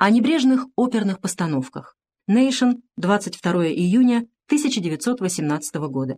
о небрежных оперных постановках. Nation, 22 июня 1918 года.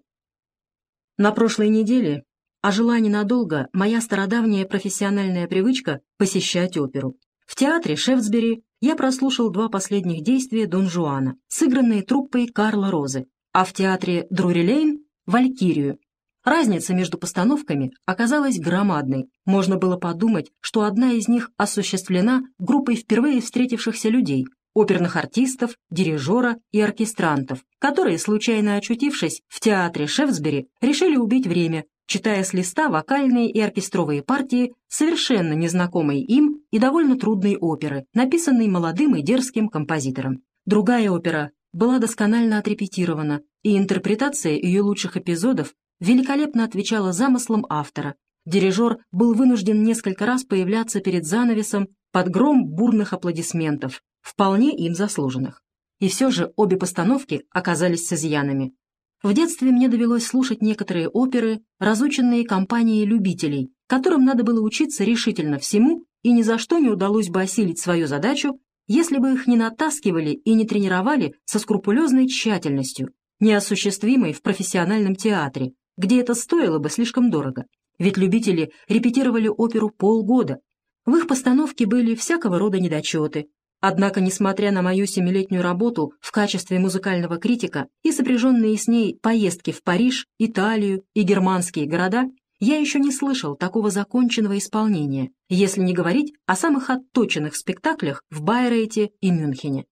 На прошлой неделе ожила ненадолго моя стародавняя профессиональная привычка посещать оперу. В театре Шефтсбери я прослушал два последних действия Дон Жуана, сыгранные труппой Карла Розы, а в театре Друри-Лейн — Валькирию. Разница между постановками оказалась громадной. Можно было подумать, что одна из них осуществлена группой впервые встретившихся людей, оперных артистов, дирижера и оркестрантов, которые, случайно очутившись в театре Шефсбери, решили убить время, читая с листа вокальные и оркестровые партии совершенно незнакомой им и довольно трудной оперы, написанной молодым и дерзким композитором. Другая опера была досконально отрепетирована, и интерпретация ее лучших эпизодов великолепно отвечала замыслам автора. Дирижер был вынужден несколько раз появляться перед занавесом под гром бурных аплодисментов, вполне им заслуженных. И все же обе постановки оказались с изъянами. В детстве мне довелось слушать некоторые оперы, разученные компанией любителей, которым надо было учиться решительно всему, и ни за что не удалось бы осилить свою задачу, если бы их не натаскивали и не тренировали со скрупулезной тщательностью, неосуществимой в профессиональном театре, где это стоило бы слишком дорого. Ведь любители репетировали оперу полгода. В их постановке были всякого рода недочеты, Однако, несмотря на мою семилетнюю работу в качестве музыкального критика и сопряженные с ней поездки в Париж, Италию и германские города, я еще не слышал такого законченного исполнения, если не говорить о самых отточенных спектаклях в Байрейте и Мюнхене.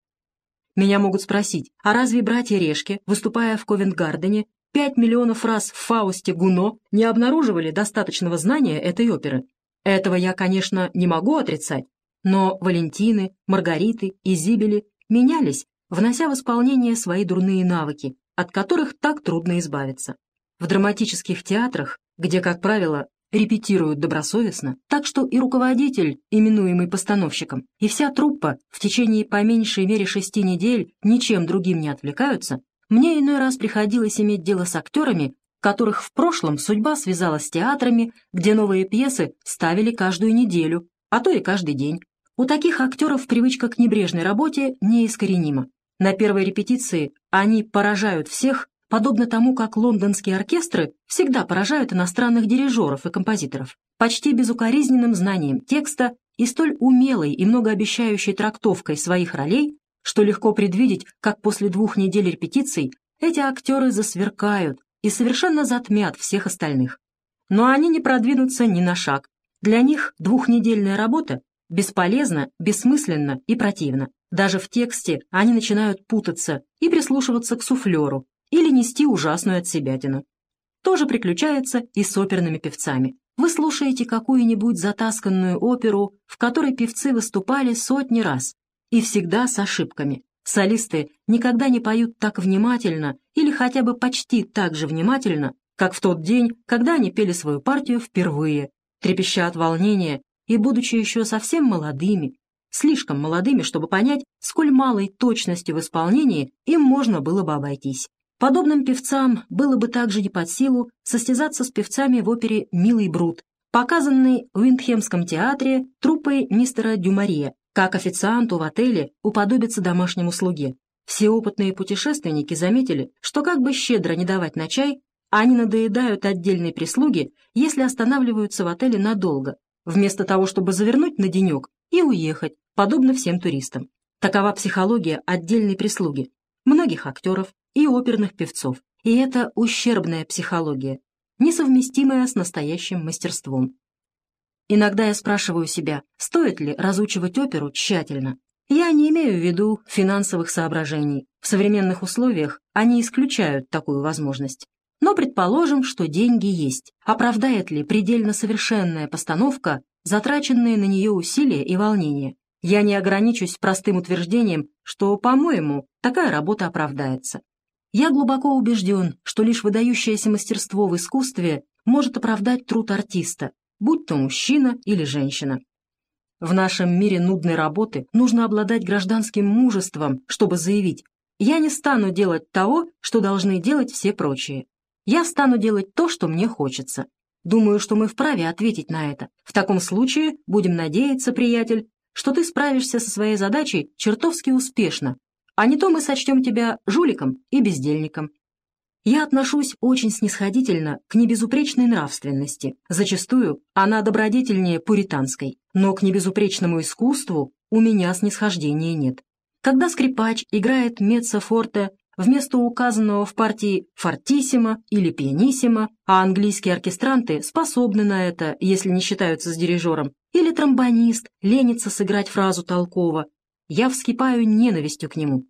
Меня могут спросить, а разве братья Решки, выступая в Ковент-Гардене, пять миллионов раз в Фаусте Гуно не обнаруживали достаточного знания этой оперы? Этого я, конечно, не могу отрицать, но Валентины, Маргариты и Зибели менялись, внося в исполнение свои дурные навыки, от которых так трудно избавиться. В драматических театрах, где, как правило, репетируют добросовестно, так что и руководитель, именуемый постановщиком, и вся труппа в течение по меньшей мере шести недель ничем другим не отвлекаются, мне иной раз приходилось иметь дело с актерами, которых в прошлом судьба связала с театрами, где новые пьесы ставили каждую неделю, а то и каждый день. У таких актеров привычка к небрежной работе неискоренима. На первой репетиции они поражают всех, подобно тому, как лондонские оркестры всегда поражают иностранных дирижеров и композиторов, почти безукоризненным знанием текста и столь умелой и многообещающей трактовкой своих ролей, что легко предвидеть, как после двух недель репетиций эти актеры засверкают и совершенно затмят всех остальных. Но они не продвинутся ни на шаг. Для них двухнедельная работа Бесполезно, бессмысленно и противно. Даже в тексте они начинают путаться и прислушиваться к суфлеру или нести ужасную отсебятину. То же приключается и с оперными певцами. Вы слушаете какую-нибудь затасканную оперу, в которой певцы выступали сотни раз, и всегда с ошибками. Солисты никогда не поют так внимательно или хотя бы почти так же внимательно, как в тот день, когда они пели свою партию впервые, трепеща от волнения и, будучи еще совсем молодыми, слишком молодыми, чтобы понять, сколь малой точности в исполнении им можно было бы обойтись. Подобным певцам было бы также не под силу состязаться с певцами в опере «Милый Брут», показанной в Уиндхемском театре труппой мистера Дюмария, как официанту в отеле уподобится домашнему слуге. Все опытные путешественники заметили, что как бы щедро не давать на чай, они надоедают отдельной прислуге, если останавливаются в отеле надолго, вместо того, чтобы завернуть на денек и уехать, подобно всем туристам. Такова психология отдельной прислуги, многих актеров и оперных певцов. И это ущербная психология, несовместимая с настоящим мастерством. Иногда я спрашиваю себя, стоит ли разучивать оперу тщательно. Я не имею в виду финансовых соображений. В современных условиях они исключают такую возможность. Но предположим, что деньги есть. Оправдает ли предельно совершенная постановка затраченные на нее усилия и волнения? Я не ограничусь простым утверждением, что, по-моему, такая работа оправдается. Я глубоко убежден, что лишь выдающееся мастерство в искусстве может оправдать труд артиста, будь то мужчина или женщина. В нашем мире нудной работы нужно обладать гражданским мужеством, чтобы заявить «я не стану делать того, что должны делать все прочие». Я стану делать то, что мне хочется. Думаю, что мы вправе ответить на это. В таком случае, будем надеяться, приятель, что ты справишься со своей задачей чертовски успешно, а не то мы сочтем тебя жуликом и бездельником. Я отношусь очень снисходительно к небезупречной нравственности. Зачастую она добродетельнее пуританской, но к небезупречному искусству у меня снисхождения нет. Когда скрипач играет меццо-форте вместо указанного в партии фортиссимо или пианиссимо, а английские оркестранты способны на это, если не считаются с дирижером, или тромбонист ленится сыграть фразу толково, я вскипаю ненавистью к нему.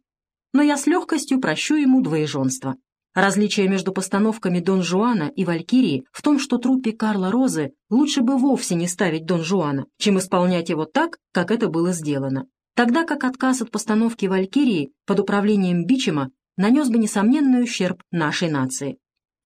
Но я с легкостью прощу ему двоеженство. Различие между постановками Дон Жуана и Валькирии в том, что труппе Карла Розы лучше бы вовсе не ставить Дон Жуана, чем исполнять его так, как это было сделано. Тогда как отказ от постановки Валькирии под управлением Бичема нанес бы несомненный ущерб нашей нации.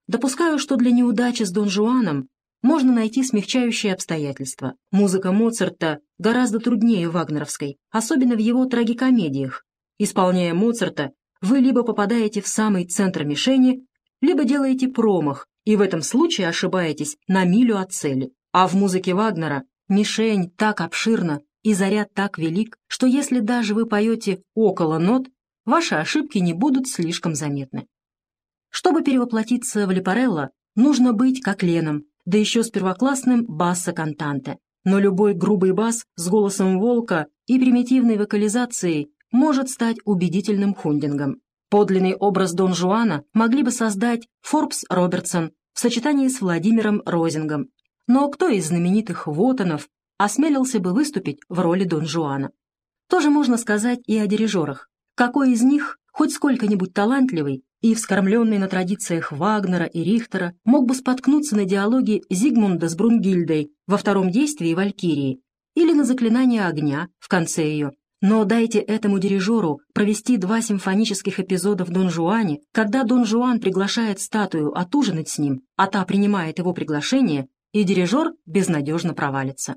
Допускаю, что для неудачи с Дон Жуаном можно найти смягчающие обстоятельства. Музыка Моцарта гораздо труднее вагнеровской, особенно в его трагикомедиях. Исполняя Моцарта, вы либо попадаете в самый центр мишени, либо делаете промах, и в этом случае ошибаетесь на милю от цели. А в музыке Вагнера мишень так обширна и заряд так велик, что если даже вы поете около нот, ваши ошибки не будут слишком заметны. Чтобы перевоплотиться в Лепарелло, нужно быть как Леном, да еще с первоклассным бассо-кантанте. Но любой грубый бас с голосом волка и примитивной вокализацией может стать убедительным хундингом. Подлинный образ Дон Жуана могли бы создать Форбс Робертсон в сочетании с Владимиром Розингом. Но кто из знаменитых Вотонов осмелился бы выступить в роли Дон Жуана? Тоже можно сказать и о дирижерах. Какой из них, хоть сколько-нибудь талантливый и вскормленный на традициях Вагнера и Рихтера, мог бы споткнуться на диалоге Зигмунда с Брунгильдой во втором действии «Валькирии» или на заклинание огня в конце ее, но дайте этому дирижеру провести два симфонических эпизода в Дон Жуане, когда Дон Жуан приглашает статую отужинать с ним, а та принимает его приглашение, и дирижер безнадежно провалится.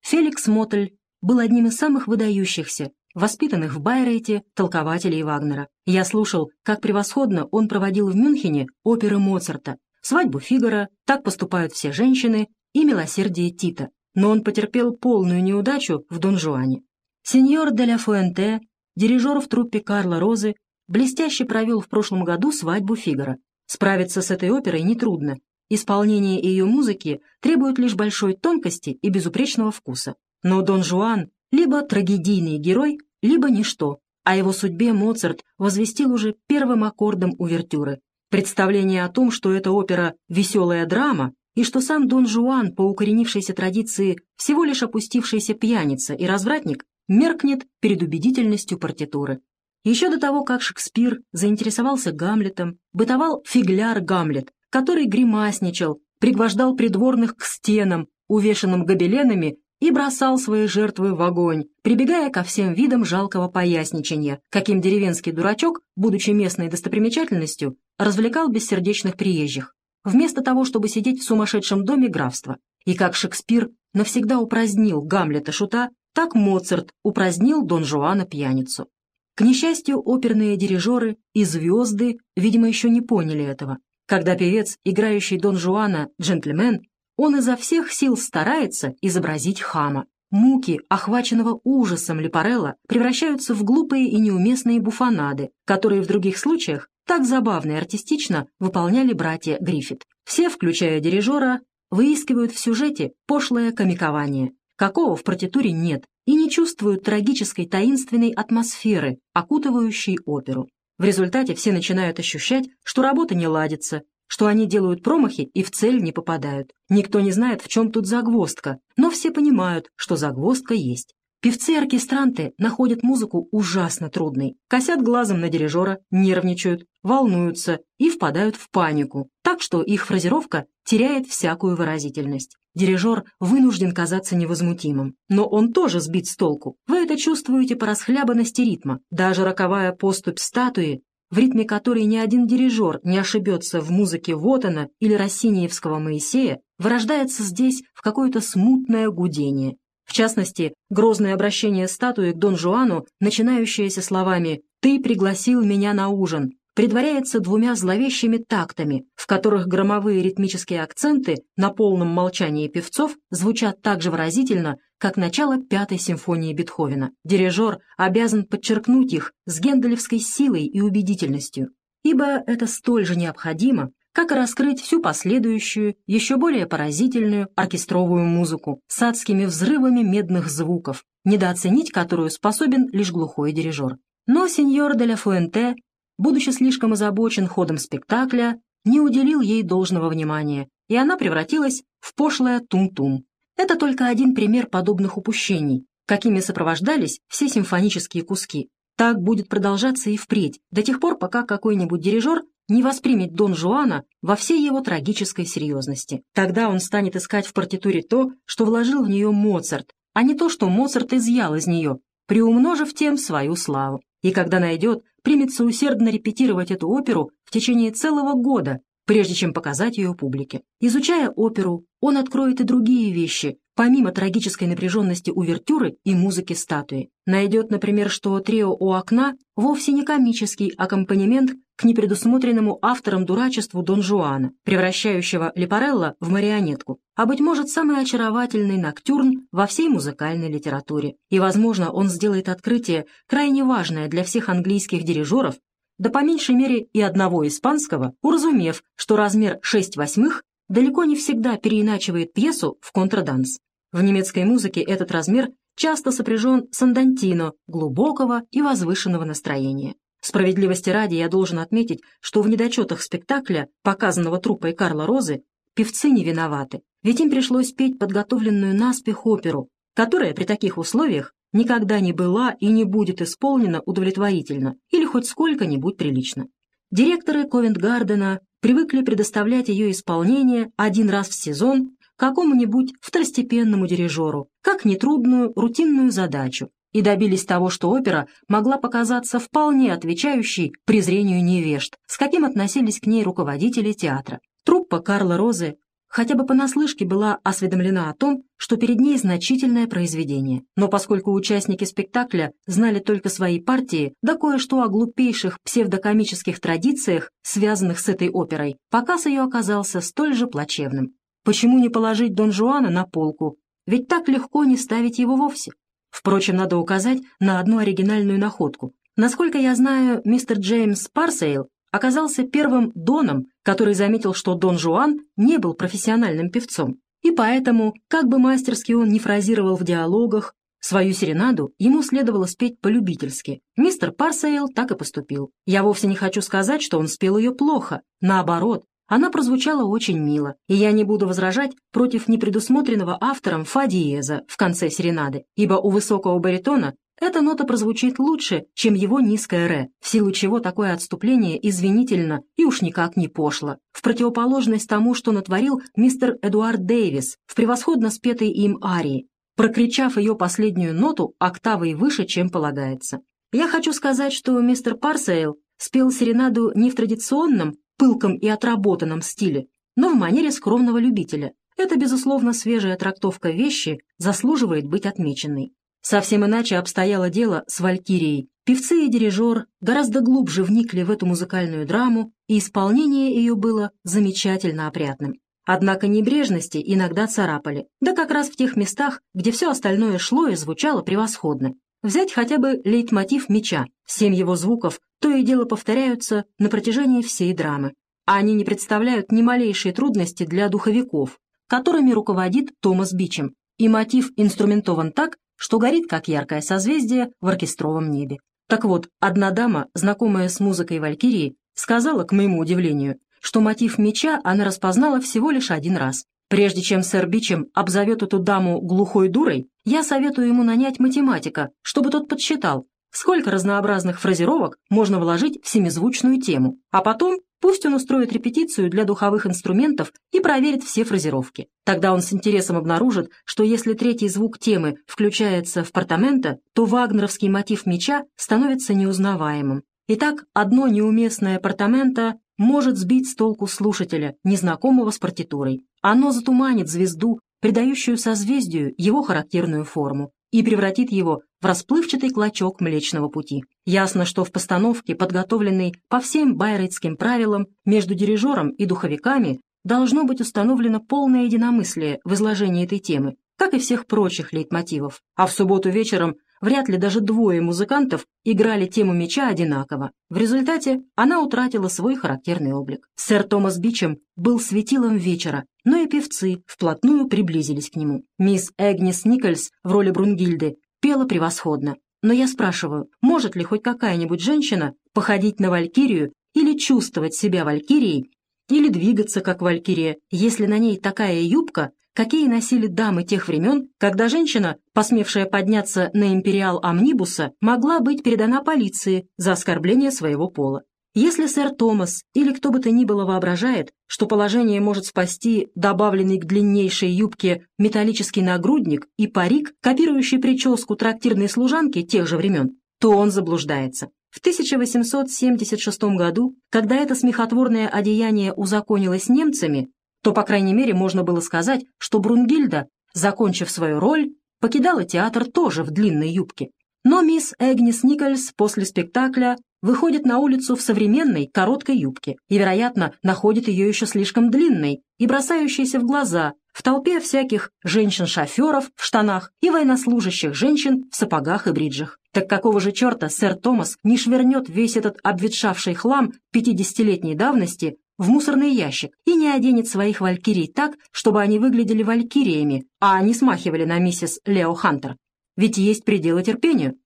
Феликс Моттель был одним из самых выдающихся, воспитанных в Байрейте толкователей Вагнера. Я слушал, как превосходно он проводил в Мюнхене оперы Моцарта, «Свадьбу Фигара», «Так поступают все женщины» и «Милосердие Тита», но он потерпел полную неудачу в Дон Жуане. Сеньор де ла Фуэнте, дирижер в труппе Карла Розы, блестяще провел в прошлом году свадьбу Фигара. Справиться с этой оперой нетрудно. Исполнение ее музыки требует лишь большой тонкости и безупречного вкуса. Но Дон Жуан либо трагедийный герой, либо ничто. О его судьбе Моцарт возвестил уже первым аккордом увертюры. Представление о том, что эта опера «веселая драма», и что сам Дон Жуан по укоренившейся традиции всего лишь опустившийся пьяница и развратник, меркнет перед убедительностью партитуры. Еще до того, как Шекспир заинтересовался Гамлетом, бытовал фигляр Гамлет, который гримасничал, пригвождал придворных к стенам, увешанным гобеленами, и бросал свои жертвы в огонь, прибегая ко всем видам жалкого поясничания, каким деревенский дурачок, будучи местной достопримечательностью, развлекал бессердечных приезжих, вместо того, чтобы сидеть в сумасшедшем доме графства. И как Шекспир навсегда упразднил Гамлета-шута так Моцарт упразднил Дон Жуана пьяницу. К несчастью, оперные дирижеры и звезды, видимо, еще не поняли этого. Когда певец, играющий Дон Жуана, джентльмен, он изо всех сил старается изобразить хама. Муки, охваченного ужасом Лепарелла, превращаются в глупые и неуместные буфонады, которые в других случаях так забавно и артистично выполняли братья Гриффит. Все, включая дирижера, выискивают в сюжете пошлое комикование, какого в партитуре нет, и не чувствуют трагической таинственной атмосферы, окутывающей оперу. В результате все начинают ощущать, что работа не ладится, что они делают промахи и в цель не попадают. Никто не знает, в чем тут загвоздка, но все понимают, что загвоздка есть. Певцы и оркестранты находят музыку ужасно трудной, косят глазом на дирижера, нервничают, волнуются и впадают в панику, так что их фразировка теряет всякую выразительность. Дирижер вынужден казаться невозмутимым, но он тоже сбит с толку. Вы это чувствуете по расхлябанности ритма. Даже роковая поступь статуи, в ритме которой ни один дирижер не ошибется в музыке Вотана или Рассиниевского Моисея, вырождается здесь в какое-то смутное гудение. В частности, грозное обращение статуи к Дон Жуану, начинающееся словами «Ты пригласил меня на ужин», предваряется двумя зловещими тактами, в которых громовые ритмические акценты на полном молчании певцов звучат так же выразительно, как начало пятой симфонии Бетховена. Дирижер обязан подчеркнуть их с генделевской силой и убедительностью, ибо это столь же необходимо, как и раскрыть всю последующую, еще более поразительную оркестровую музыку с адскими взрывами медных звуков, недооценить которую способен лишь глухой дирижер. Но сеньор де ла Фуэнте, будучи слишком озабочен ходом спектакля, не уделил ей должного внимания, и она превратилась в пошлое тум-тум. Это только один пример подобных упущений, какими сопровождались все симфонические куски. Так будет продолжаться и впредь, до тех пор, пока какой-нибудь дирижер не воспримет Дон Жуана во всей его трагической серьезности. Тогда он станет искать в партитуре то, что вложил в нее Моцарт, а не то, что Моцарт изъял из нее, приумножив тем свою славу. И когда найдет, примется усердно репетировать эту оперу в течение целого года, прежде чем показать ее публике. Изучая оперу, он откроет и другие вещи, помимо трагической напряженности увертюры и музыки статуи. Найдет, например, что трио у окна вовсе не комический аккомпанемент к непредусмотренному автором дурачеству Дон Жуана, превращающего Лепарелло в марионетку, а, быть может, самый очаровательный ноктюрн во всей музыкальной литературе. И, возможно, он сделает открытие, крайне важное для всех английских дирижеров, да по меньшей мере и одного испанского, уразумев, что размер 6 восьмых далеко не всегда переиначивает пьесу в контрданс. В немецкой музыке этот размер часто сопряжен с андантино глубокого и возвышенного настроения. Справедливости ради я должен отметить, что в недочетах спектакля, показанного труппой Карла Розы, певцы не виноваты, ведь им пришлось петь подготовленную наспех оперу, которая при таких условиях никогда не была и не будет исполнена удовлетворительно или хоть сколько-нибудь прилично. Директоры Ковент-Гардена привыкли предоставлять ее исполнение один раз в сезон какому-нибудь второстепенному дирижеру, как нетрудную рутинную задачу, и добились того, что опера могла показаться вполне отвечающей презрению невежд, с каким относились к ней руководители театра. Труппа Карла Розы хотя бы понаслышке была осведомлена о том, что перед ней значительное произведение. Но поскольку участники спектакля знали только свои партии, да кое-что о глупейших псевдокомических традициях, связанных с этой оперой, показ ее оказался столь же плачевным. Почему не положить Дон Жуана на полку? Ведь так легко не ставить его вовсе. Впрочем, надо указать на одну оригинальную находку. Насколько я знаю, мистер Джеймс Парсейл оказался первым доном, который заметил, что Дон Жуан не был профессиональным певцом. И поэтому, как бы мастерски он не фразировал в диалогах, свою серенаду ему следовало спеть по-любительски. Мистер Парсейл так и поступил. Я вовсе не хочу сказать, что он спел ее плохо. Наоборот, она прозвучала очень мило, и я не буду возражать против непредусмотренного автором фа диеза в конце серенады, ибо у высокого баритона эта нота прозвучит лучше, чем его низкая ре, в силу чего такое отступление извинительно и уж никак не пошло, в противоположность тому, что натворил мистер Эдуард Дэвис в превосходно спетой им арии, прокричав ее последнюю ноту октавой выше, чем полагается. Я хочу сказать, что мистер Парсейл спел серенаду не в традиционном, пылком и отработанном стиле, но в манере скромного любителя. Эта, безусловно, свежая трактовка вещи заслуживает быть отмеченной. Совсем иначе обстояло дело с «Валькирией». Певцы и дирижер гораздо глубже вникли в эту музыкальную драму, и исполнение ее было замечательно опрятным. Однако небрежности иногда царапали, да как раз в тех местах, где все остальное шло и звучало превосходно. Взять хотя бы лейтмотив меча. Семь его звуков то и дело повторяются на протяжении всей драмы. А они не представляют ни малейшей трудности для духовиков, которыми руководит Томас Бичем. И мотив инструментован так, что горит как яркое созвездие в оркестровом небе. Так вот, одна дама, знакомая с музыкой Валькирии, сказала, к моему удивлению, что мотив меча она распознала всего лишь один раз. Прежде чем сэр Бичем обзовет эту даму глухой дурой, я советую ему нанять математика, чтобы тот подсчитал, сколько разнообразных фразировок можно вложить в семизвучную тему, а потом пусть он устроит репетицию для духовых инструментов и проверит все фразировки. Тогда он с интересом обнаружит, что если третий звук темы включается в портаменто, то вагнеровский мотив меча становится неузнаваемым. Итак, одно неуместное портаменто может сбить с толку слушателя, незнакомого с партитурой. Оно затуманит звезду, придающую созвездию его характерную форму, и превратит его в расплывчатый клочок Млечного Пути. Ясно, что в постановке, подготовленной по всем байрейтским правилам, между дирижером и духовиками должно быть установлено полное единомыслие в изложении этой темы, как и всех прочих лейтмотивов, а в субботу вечером вряд ли даже двое музыкантов играли тему меча одинаково. В результате она утратила свой характерный облик. Сэр Томас Бичем был светилом вечера, но и певцы вплотную приблизились к нему. Мисс Эгнис Никольс в роли Брунгильды пела превосходно. Но я спрашиваю, может ли хоть какая-нибудь женщина походить на валькирию или чувствовать себя валькирией, или двигаться как валькирия, если на ней такая юбка, какие носили дамы тех времен, когда женщина, посмевшая подняться на империал Амнибуса, могла быть передана полиции за оскорбление своего пола. Если сэр Томас или кто бы то ни было воображает, что положение может спасти добавленный к длиннейшей юбке металлический нагрудник и парик, копирующий прическу трактирной служанки тех же времен, то он заблуждается. В 1876 году, когда это смехотворное одеяние узаконилось немцами, то, по крайней мере, можно было сказать, что Брунгильда, закончив свою роль, покидала театр тоже в длинной юбке. Но мисс Эгнис Никольс после спектакля выходит на улицу в современной короткой юбке и, вероятно, находит ее еще слишком длинной и бросающейся в глаза в толпе всяких женщин-шоферов в штанах и военнослужащих женщин в сапогах и бриджах. Так какого же черта сэр Томас не швырнет весь этот обветшавший хлам пятидесятилетней давности в мусорный ящик и не оденет своих валькирий так, чтобы они выглядели валькириями, а не смахивали на миссис Лео Хантер? Ведь есть пределы терпению.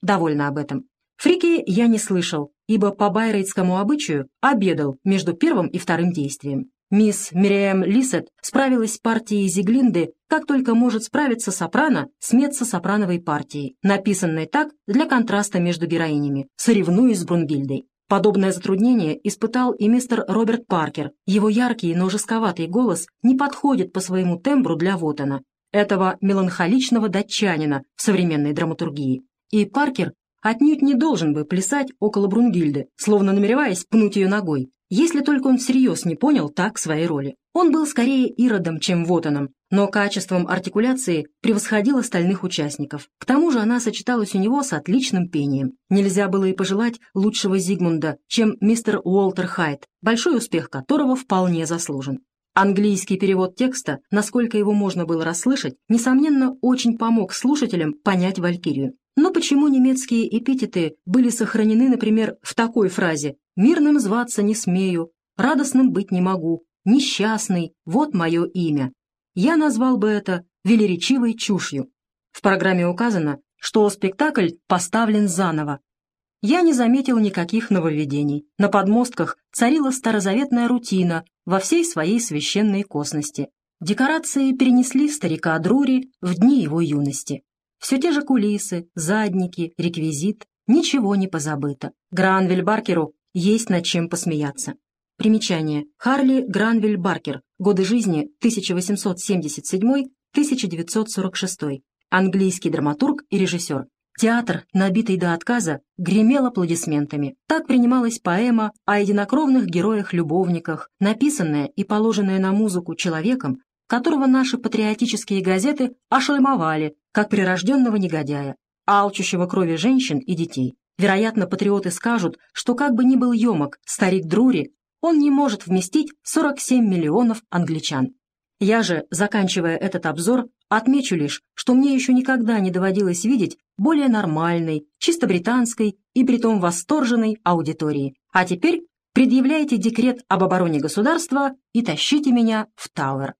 Довольно об этом. Фрики я не слышал, ибо по байрейтскому обычаю обедал между первым и вторым действием. Мисс Мириэм Лисет справилась с партией Зиглинды, как только может справиться сопрано с меццо-сопрановой партией, написанной так для контраста между героинями, соревнуясь с Брунгильдой. Подобное затруднение испытал и мистер Роберт Паркер. Его яркий, но жестковатый голос не подходит по своему тембру для Вотана, этого меланхоличного датчанина в современной драматургии. И Паркер отнюдь не должен бы плясать около Брунгильды, словно намереваясь пнуть ее ногой, если только он всерьез не понял так своей роли. Он был скорее Иродом, чем Вотаном, но качеством артикуляции превосходил остальных участников. К тому же она сочеталась у него с отличным пением. Нельзя было и пожелать лучшего Зигмунда, чем мистер Уолтер Хайт, большой успех которого вполне заслужен. Английский перевод текста, насколько его можно было расслышать, несомненно, очень помог слушателям понять Валькирию. Но почему немецкие эпитеты были сохранены, например, в такой фразе «мирным зваться не смею», «радостным быть не могу», «несчастный», «вот мое имя». Я назвал бы это велеречивой чушью. В программе указано, что спектакль поставлен заново. Я не заметил никаких нововведений. На подмостках царила старозаветная рутина во всей своей священной косности. Декорации перенесли старика Друри в дни его юности. Все те же кулисы, задники, реквизит, ничего не позабыто. Гранвиль Баркеру есть над чем посмеяться. Примечание. Харли Гранвиль Баркер. Годы жизни 1877-1946. Английский драматург и режиссер. Театр, набитый до отказа, гремел аплодисментами. Так принималась поэма о единокровных героях-любовниках, написанная и положенная на музыку человеком, которого наши патриотические газеты ошлемовали, как прирожденного негодяя, алчущего крови женщин и детей. Вероятно, патриоты скажут, что как бы ни был емок старик Друри, он не может вместить 47 миллионов англичан. Я же, заканчивая этот обзор, отмечу лишь, что мне еще никогда не доводилось видеть более нормальной, чисто британской и притом восторженной аудитории. А теперь предъявляйте декрет об обороне государства и тащите меня в Тауэр.